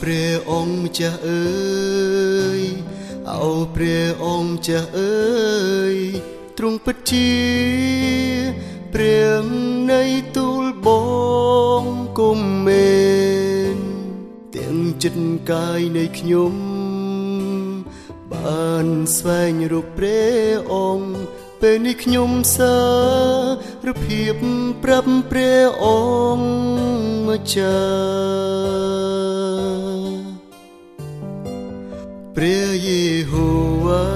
ព្រះអង្គម្ចាស់អើយអោព្រះអង្គម្ចាស់អើយទ្រង់ពិតជាព្រះនៃទូលបងគុំមែនទាំងចិត្តកាយនៃខ្ញុំបានស្វែងរកព្រះអង្គពេលនេះខ្ញុំសារភាពប្រាប់ព្រះអង្គម្ចាស់ ព្រះយេហូវ៉ា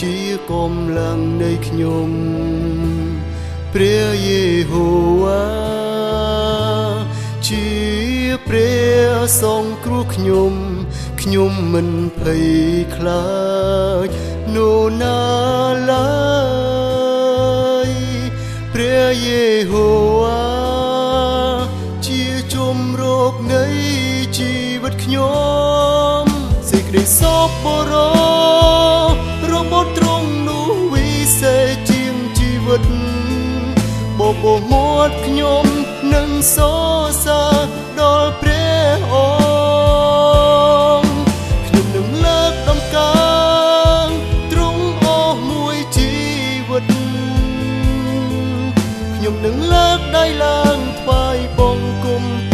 ជាកម្លាំងនៃខ្ញុំព្រះយេហូវ៉ាជាព្រះសង្គ្រោះខ្ញុំខ្ញុំមិនភ័យខ្លាចនោះណាឡើយព្រះយេហូវ៉ាជាជំរកនៃជីវិតខ្ញុំសេច ក្តីសពបរោរបស់ទ្រង់នោះវិសេសជាងជីវិតបបោមាត់ខ្ញុំនឹងសរសើរដល់ព្រះអង្គខ្ញុំនឹងលើកដំកើងទ្រង់អស់មួយជីវិតខ្ញុំនឹងលើកដៃឡើងថ្វាយបង្គំ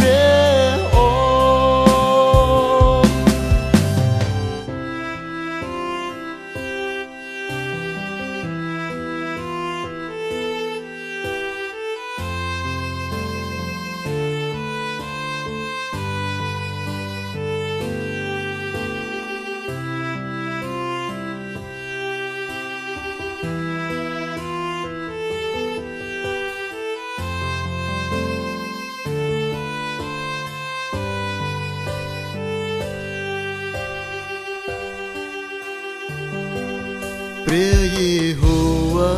ព្រះយេហូវ៉ា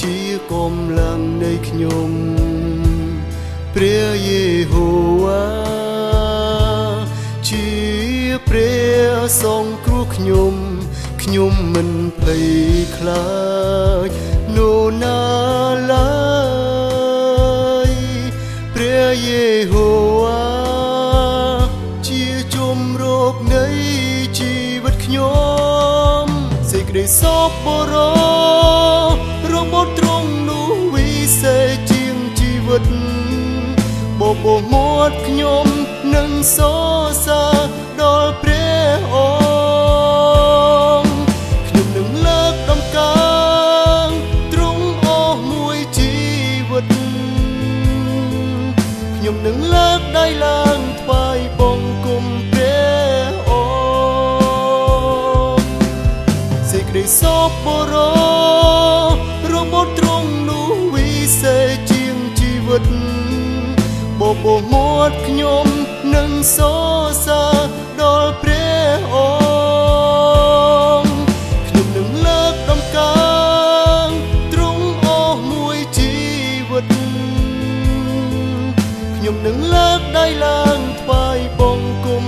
ជាកម្លាំងនៃខ្ញុំព្រះយេហូវ៉ាជាព្រះសង្គ្រោះខ្ញុំខ្ញុំមិនភ័យខ្លាចនោះណាឡើយព្រះយេហូវ៉ាជាជំរកនៃជីវិតខ្ញុំ សេចក្តីសពបរោរបស់ទ្រង់នោះវិសេសជាងជីវិតបបោមាត់ខ្ញុំនឹងសរសើរដល់ព្រះអង្គខ្ញុំនឹងលើកដំកើងទ្រង់អស់មួយជីវិតខ្ញុំនឹងលើកដៃឡើង សេចក្តីសពបរោរបស់ទ្រង់នោះវិសេសជាងជីវិតបបោមាត់ខ្ញុំនឹងសរសើរដល់ព្រះអង្គខ្ញុំនឹងលើកដំកើងទ្រង់អស់មួយជីវិតខ្ញុំនឹងលើកដៃឡើងថ្វាយបង្គំ